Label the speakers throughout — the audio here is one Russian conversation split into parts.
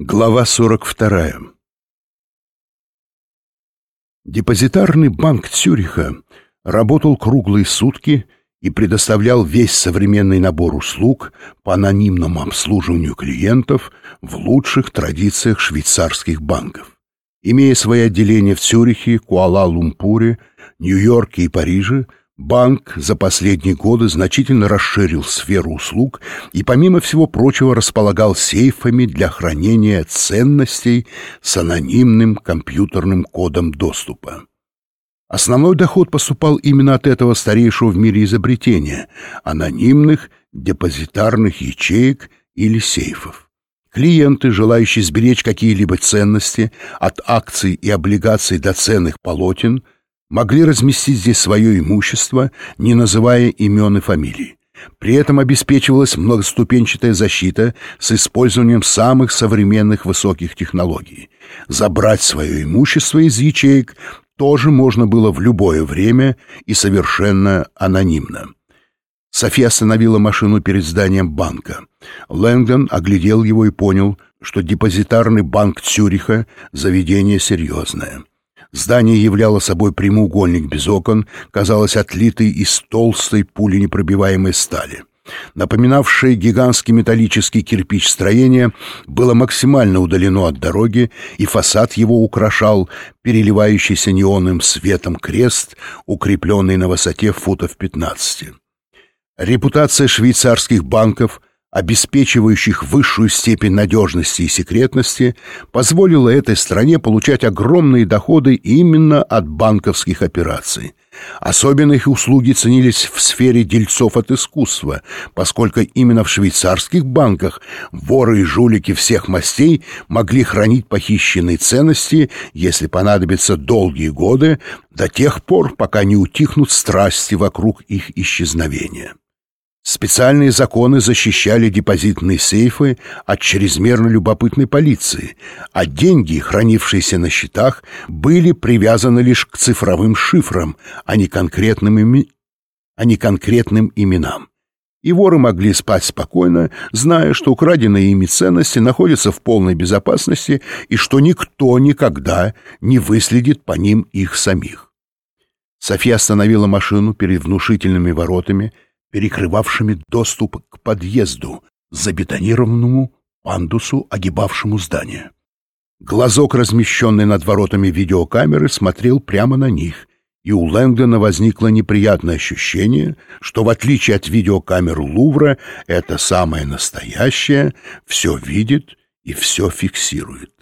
Speaker 1: Глава 42. Депозитарный банк Цюриха работал круглые сутки и предоставлял весь современный набор услуг по анонимному обслуживанию клиентов в лучших традициях швейцарских банков. Имея свои отделения в Цюрихе, Куала-Лумпуре, Нью-Йорке и Париже, Банк за последние годы значительно расширил сферу услуг и, помимо всего прочего, располагал сейфами для хранения ценностей с анонимным компьютерным кодом доступа. Основной доход поступал именно от этого старейшего в мире изобретения — анонимных депозитарных ячеек или сейфов. Клиенты, желающие сберечь какие-либо ценности от акций и облигаций до ценных полотен — могли разместить здесь свое имущество, не называя имен и фамилий. При этом обеспечивалась многоступенчатая защита с использованием самых современных высоких технологий. Забрать свое имущество из ячеек тоже можно было в любое время и совершенно анонимно. София остановила машину перед зданием банка. Лэнгдон оглядел его и понял, что депозитарный банк Цюриха — заведение серьезное. Здание являло собой прямоугольник без окон, казалось отлитый из толстой пуленепробиваемой стали. Напоминавшее гигантский металлический кирпич строение было максимально удалено от дороги, и фасад его украшал переливающийся неонным светом крест, укрепленный на высоте футов 15. Репутация швейцарских банков обеспечивающих высшую степень надежности и секретности, позволило этой стране получать огромные доходы именно от банковских операций. Особенно их услуги ценились в сфере дельцов от искусства, поскольку именно в швейцарских банках воры и жулики всех мастей могли хранить похищенные ценности, если понадобятся долгие годы, до тех пор, пока не утихнут страсти вокруг их исчезновения. Специальные законы защищали депозитные сейфы от чрезмерно любопытной полиции, а деньги, хранившиеся на счетах, были привязаны лишь к цифровым шифрам, а не конкретным, име... а не конкретным именам. И воры могли спать спокойно, зная, что украденные ими ценности находятся в полной безопасности и что никто никогда не выследит по ним их самих. София остановила машину перед внушительными воротами — перекрывавшими доступ к подъезду, забетонированному пандусу, огибавшему здание. Глазок, размещенный над воротами видеокамеры, смотрел прямо на них, и у Лэнгдона возникло неприятное ощущение, что, в отличие от видеокамер Лувра, это самое настоящее все видит и все фиксирует.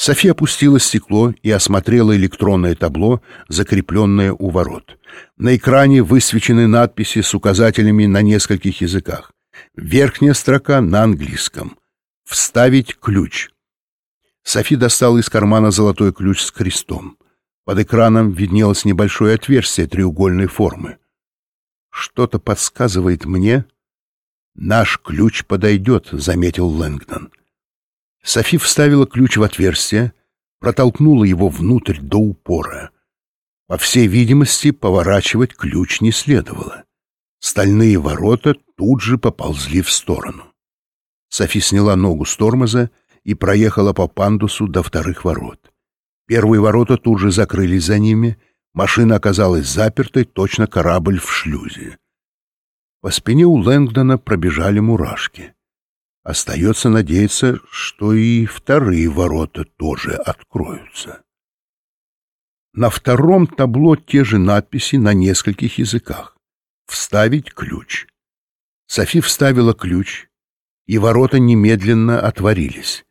Speaker 1: София опустила стекло и осмотрела электронное табло, закрепленное у ворот. На экране высвечены надписи с указателями на нескольких языках. Верхняя строка на английском. «Вставить ключ». Софи достала из кармана золотой ключ с крестом. Под экраном виднелось небольшое отверстие треугольной формы. «Что-то подсказывает мне...» «Наш ключ подойдет», — заметил Лэнгдон. Софи вставила ключ в отверстие, протолкнула его внутрь до упора. По всей видимости, поворачивать ключ не следовало. Стальные ворота тут же поползли в сторону. Софи сняла ногу с тормоза и проехала по пандусу до вторых ворот. Первые ворота тут же закрылись за ними, машина оказалась запертой, точно корабль в шлюзе. По спине у Лэнгдона пробежали мурашки. Остается надеяться, что и вторые ворота тоже откроются. На втором табло те же надписи на нескольких языках. «Вставить ключ». Софи вставила ключ, и ворота немедленно отворились.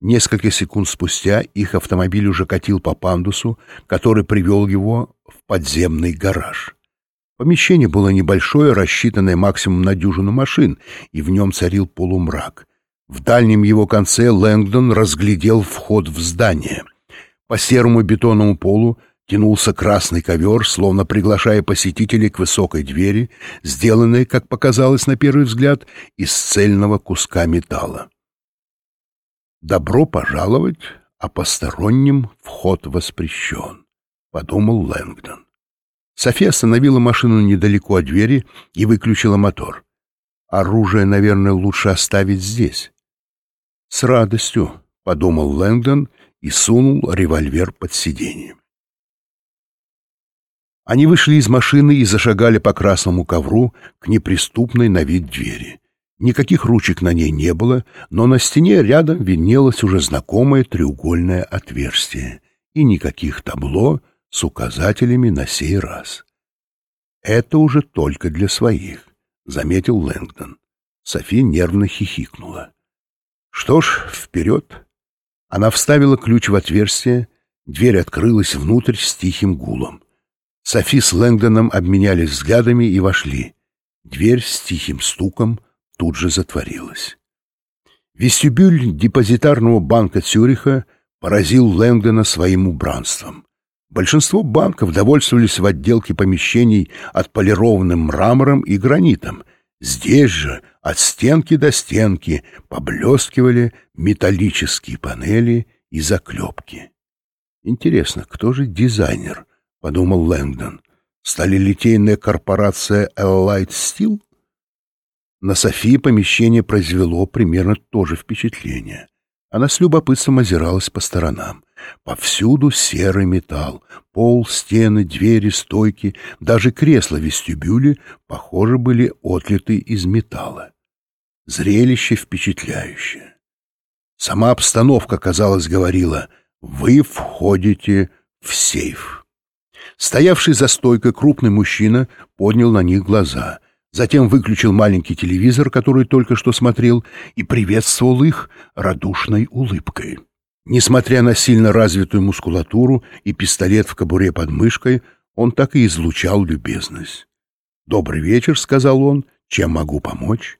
Speaker 1: Несколько секунд спустя их автомобиль уже катил по пандусу, который привел его в подземный гараж. Помещение было небольшое, рассчитанное максимум на дюжину машин, и в нем царил полумрак. В дальнем его конце Лэнгдон разглядел вход в здание. По серому бетонному полу тянулся красный ковер, словно приглашая посетителей к высокой двери, сделанной, как показалось на первый взгляд, из цельного куска металла. «Добро пожаловать, а посторонним вход воспрещен», — подумал Лэнгдон. София остановила машину недалеко от двери и выключила мотор. Оружие, наверное, лучше оставить здесь. «С радостью», — подумал Лэнгдон и сунул револьвер под сиденье. Они вышли из машины и зашагали по красному ковру к неприступной на вид двери. Никаких ручек на ней не было, но на стене рядом виднелось уже знакомое треугольное отверстие и никаких табло с указателями на сей раз. «Это уже только для своих», — заметил Лэнгдон. Софи нервно хихикнула. «Что ж, вперед!» Она вставила ключ в отверстие, дверь открылась внутрь с тихим гулом. Софи с Лэнгдоном обменялись взглядами и вошли. Дверь с тихим стуком тут же затворилась. Вестибюль депозитарного банка Цюриха поразил Лэнгдона своим убранством. Большинство банков довольствовались в отделке помещений отполированным мрамором и гранитом. Здесь же от стенки до стенки поблескивали металлические панели и заклепки. Интересно, кто же дизайнер? — подумал Лэнгдон. «Сталелитейная корпорация Allied Steel?» На Софии помещение произвело примерно то же впечатление. Она с любопытством озиралась по сторонам. Повсюду серый металл. Пол, стены, двери, стойки, даже кресла вестибюле, похоже, были отлиты из металла. Зрелище впечатляющее. Сама обстановка, казалось, говорила «Вы входите в сейф». Стоявший за стойкой крупный мужчина поднял на них глаза, затем выключил маленький телевизор, который только что смотрел, и приветствовал их радушной улыбкой. Несмотря на сильно развитую мускулатуру и пистолет в кобуре под мышкой, он так и излучал любезность. «Добрый вечер», — сказал он, — «чем могу помочь?»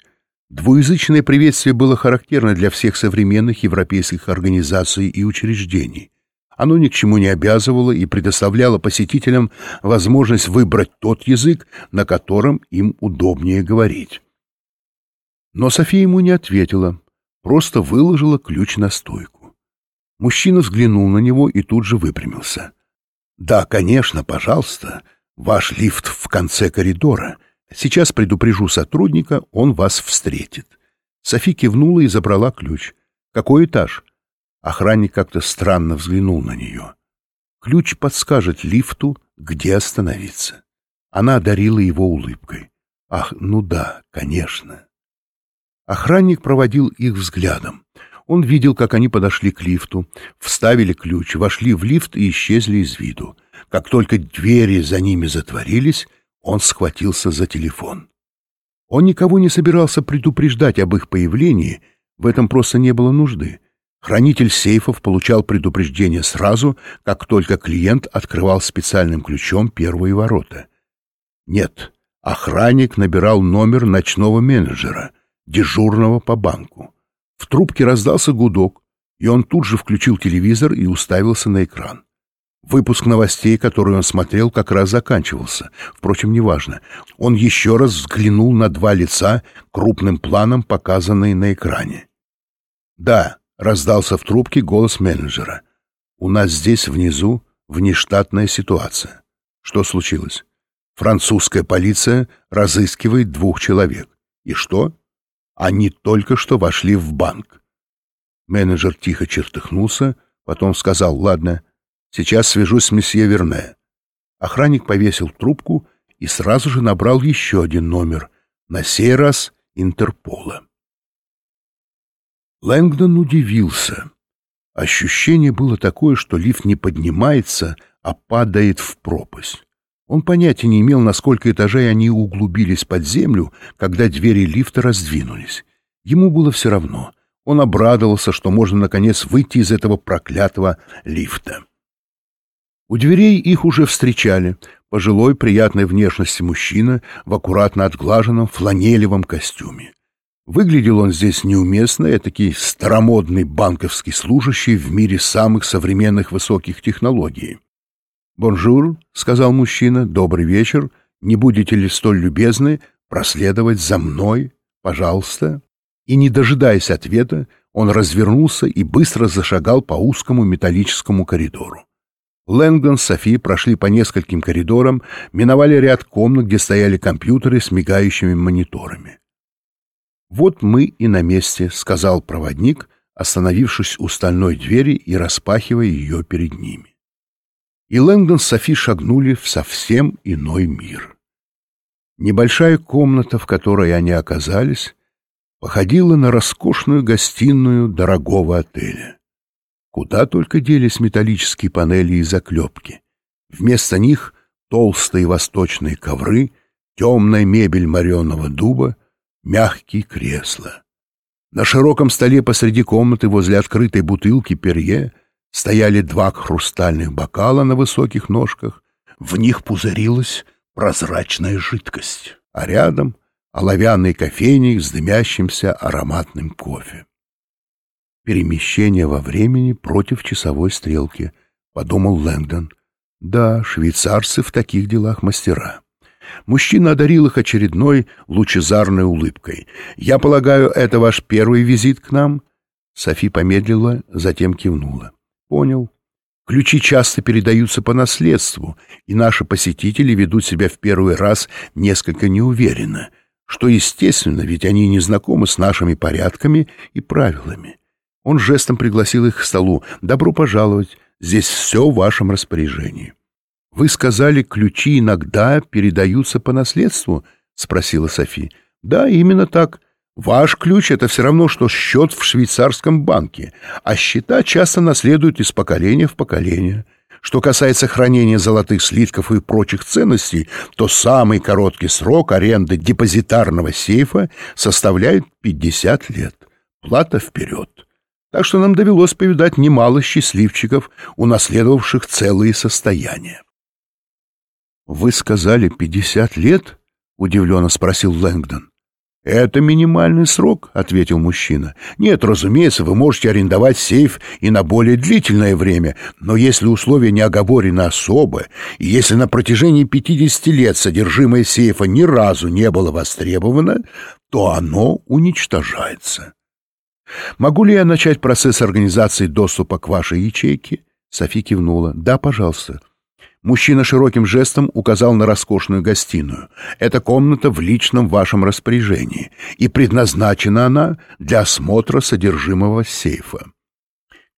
Speaker 1: Двуязычное приветствие было характерно для всех современных европейских организаций и учреждений. Оно ни к чему не обязывало и предоставляло посетителям возможность выбрать тот язык, на котором им удобнее говорить. Но София ему не ответила, просто выложила ключ на стойку. Мужчина взглянул на него и тут же выпрямился. «Да, конечно, пожалуйста. Ваш лифт в конце коридора. Сейчас предупрежу сотрудника, он вас встретит». Софи кивнула и забрала ключ. «Какой этаж?» Охранник как-то странно взглянул на нее. Ключ подскажет лифту, где остановиться. Она одарила его улыбкой. Ах, ну да, конечно. Охранник проводил их взглядом. Он видел, как они подошли к лифту, вставили ключ, вошли в лифт и исчезли из виду. Как только двери за ними затворились, он схватился за телефон. Он никого не собирался предупреждать об их появлении, в этом просто не было нужды. Хранитель сейфов получал предупреждение сразу, как только клиент открывал специальным ключом первые ворота. Нет, охранник набирал номер ночного менеджера, дежурного по банку. В трубке раздался гудок, и он тут же включил телевизор и уставился на экран. Выпуск новостей, который он смотрел, как раз заканчивался. Впрочем, неважно. Он еще раз взглянул на два лица, крупным планом показанные на экране. Да, Раздался в трубке голос менеджера. «У нас здесь внизу внештатная ситуация. Что случилось? Французская полиция разыскивает двух человек. И что? Они только что вошли в банк». Менеджер тихо чертыхнулся, потом сказал «Ладно, сейчас свяжусь с месье Верне». Охранник повесил трубку и сразу же набрал еще один номер, на сей раз Интерпола. Лэнгдон удивился. Ощущение было такое, что лифт не поднимается, а падает в пропасть. Он понятия не имел, на сколько этажей они углубились под землю, когда двери лифта раздвинулись. Ему было все равно. Он обрадовался, что можно, наконец, выйти из этого проклятого лифта. У дверей их уже встречали. Пожилой, приятной внешности мужчина в аккуратно отглаженном фланелевом костюме. Выглядел он здесь неуместно, этакий старомодный банковский служащий в мире самых современных высоких технологий. «Bonjour», — сказал мужчина, — «добрый вечер. Не будете ли столь любезны проследовать за мной, пожалуйста?» И, не дожидаясь ответа, он развернулся и быстро зашагал по узкому металлическому коридору. Лэнгдон с Софи прошли по нескольким коридорам, миновали ряд комнат, где стояли компьютеры с мигающими мониторами. «Вот мы и на месте», — сказал проводник, остановившись у стальной двери и распахивая ее перед ними. И Лэнгдон с Софи шагнули в совсем иной мир. Небольшая комната, в которой они оказались, походила на роскошную гостиную дорогого отеля. Куда только делись металлические панели и заклепки. Вместо них толстые восточные ковры, темная мебель мореного дуба, мягкие кресла. На широком столе посреди комнаты возле открытой бутылки перье стояли два хрустальных бокала на высоких ножках, в них пузырилась прозрачная жидкость, а рядом — оловянный кофейник с дымящимся ароматным кофе. Перемещение во времени против часовой стрелки, — подумал Лэнгдон. Да, швейцарцы в таких делах мастера. Мужчина одарил их очередной лучезарной улыбкой. «Я полагаю, это ваш первый визит к нам?» Софи помедлила, затем кивнула. «Понял. Ключи часто передаются по наследству, и наши посетители ведут себя в первый раз несколько неуверенно, что естественно, ведь они не знакомы с нашими порядками и правилами. Он жестом пригласил их к столу. «Добро пожаловать. Здесь все в вашем распоряжении». «Вы сказали, ключи иногда передаются по наследству?» — спросила Софи. «Да, именно так. Ваш ключ — это все равно, что счет в швейцарском банке, а счета часто наследуют из поколения в поколение. Что касается хранения золотых слитков и прочих ценностей, то самый короткий срок аренды депозитарного сейфа составляет 50 лет. Плата вперед. Так что нам довелось повидать немало счастливчиков, унаследовавших целые состояния. «Вы сказали пятьдесят лет?» — удивленно спросил Лэнгдон. «Это минимальный срок», — ответил мужчина. «Нет, разумеется, вы можете арендовать сейф и на более длительное время, но если условия не оговорены особо, и если на протяжении 50 лет содержимое сейфа ни разу не было востребовано, то оно уничтожается». «Могу ли я начать процесс организации доступа к вашей ячейке?» Софи кивнула. «Да, пожалуйста». Мужчина широким жестом указал на роскошную гостиную. «Эта комната в личном вашем распоряжении, и предназначена она для осмотра содержимого сейфа.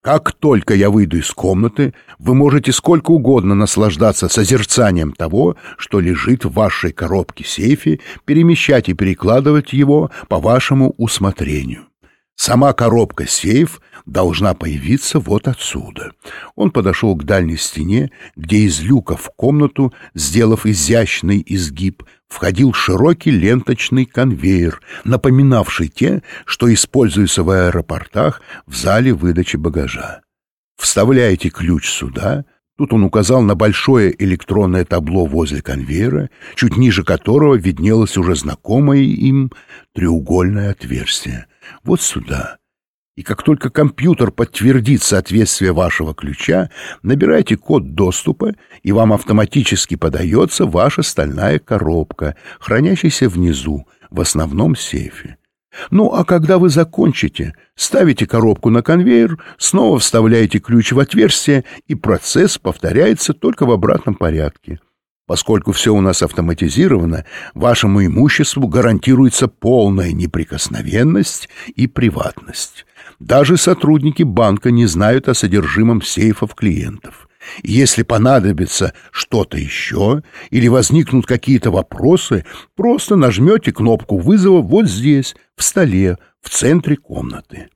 Speaker 1: Как только я выйду из комнаты, вы можете сколько угодно наслаждаться созерцанием того, что лежит в вашей коробке-сейфе, перемещать и перекладывать его по вашему усмотрению. Сама коробка-сейф должна появиться вот отсюда. Он подошел к дальней стене, где из люка в комнату, сделав изящный изгиб, входил широкий ленточный конвейер, напоминавший те, что используются в аэропортах в зале выдачи багажа. Вставляете ключ сюда, Тут он указал на большое электронное табло возле конвейера, чуть ниже которого виднелось уже знакомое им треугольное отверстие. Вот сюда. И как только компьютер подтвердит соответствие вашего ключа, набирайте код доступа, и вам автоматически подается ваша стальная коробка, хранящаяся внизу, в основном сейфе. Ну, а когда вы закончите, ставите коробку на конвейер, снова вставляете ключ в отверстие, и процесс повторяется только в обратном порядке. Поскольку все у нас автоматизировано, вашему имуществу гарантируется полная неприкосновенность и приватность. Даже сотрудники банка не знают о содержимом сейфов клиентов. Если понадобится что-то еще или возникнут какие-то вопросы, просто нажмете кнопку вызова вот здесь, в столе, в центре комнаты.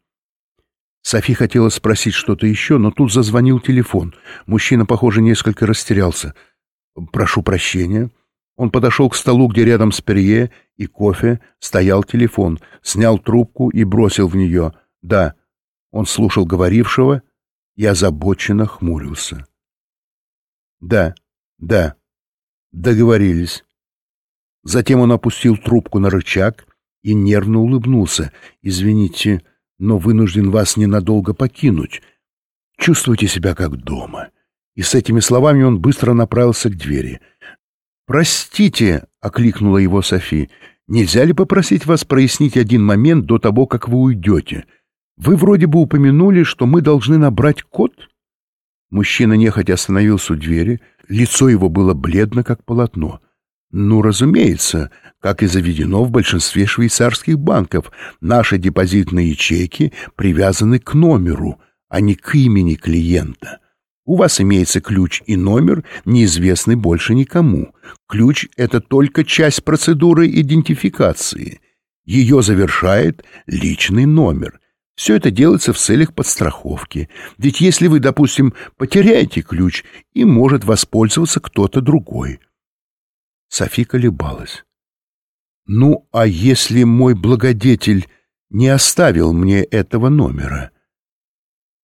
Speaker 1: Софи хотела спросить что-то еще, но тут зазвонил телефон. Мужчина, похоже, несколько растерялся. «Прошу прощения». Он подошел к столу, где рядом с перье и кофе стоял телефон, снял трубку и бросил в нее. «Да». Он слушал говорившего и озабоченно хмурился. Да, да. Договорились. Затем он опустил трубку на рычаг и нервно улыбнулся. Извините, но вынужден вас ненадолго покинуть. Чувствуйте себя как дома. И с этими словами он быстро направился к двери. «Простите», — окликнула его Софи, — «нельзя ли попросить вас прояснить один момент до того, как вы уйдете? Вы вроде бы упомянули, что мы должны набрать код?» Мужчина нехотя остановился у двери, лицо его было бледно, как полотно. Ну, разумеется, как и заведено в большинстве швейцарских банков, наши депозитные ячейки привязаны к номеру, а не к имени клиента. У вас имеется ключ и номер, неизвестный больше никому. Ключ — это только часть процедуры идентификации. Ее завершает личный номер. Все это делается в целях подстраховки. Ведь если вы, допустим, потеряете ключ, им может воспользоваться кто-то другой. Софи колебалась. «Ну, а если мой благодетель не оставил мне этого номера?»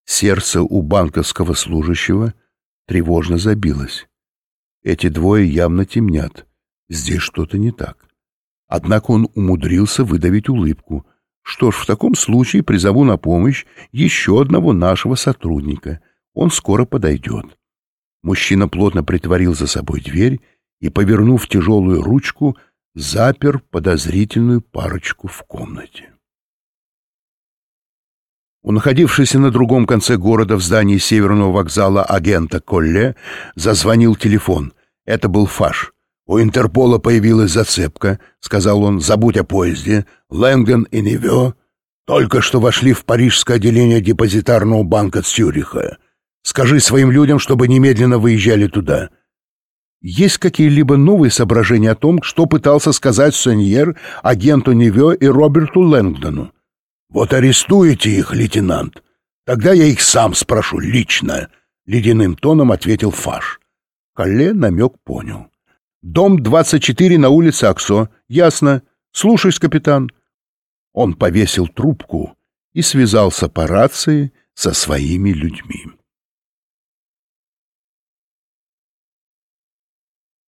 Speaker 1: Сердце у банковского служащего тревожно забилось. Эти двое явно темнят. Здесь что-то не так. Однако он умудрился выдавить улыбку. Что ж, в таком случае призову на помощь еще одного нашего сотрудника. Он скоро подойдет. Мужчина плотно притворил за собой дверь и, повернув тяжелую ручку, запер подозрительную парочку в комнате. У находившегося на другом конце города в здании северного вокзала агента Колле зазвонил телефон. Это был Фаш. «У Интерпола появилась зацепка», — сказал он, — «забудь о поезде. Лэнген и Невё только что вошли в парижское отделение депозитарного банка Цюриха. Скажи своим людям, чтобы немедленно выезжали туда». Есть какие-либо новые соображения о том, что пытался сказать Сеньер агенту Невё и Роберту Лэнгдону? «Вот арестуете их, лейтенант, тогда я их сам спрошу лично», — ледяным тоном ответил Фаш. Калле намек понял. «Дом 24 на улице Аксо. Ясно. Слушаюсь, капитан». Он повесил трубку и связался по рации со своими людьми.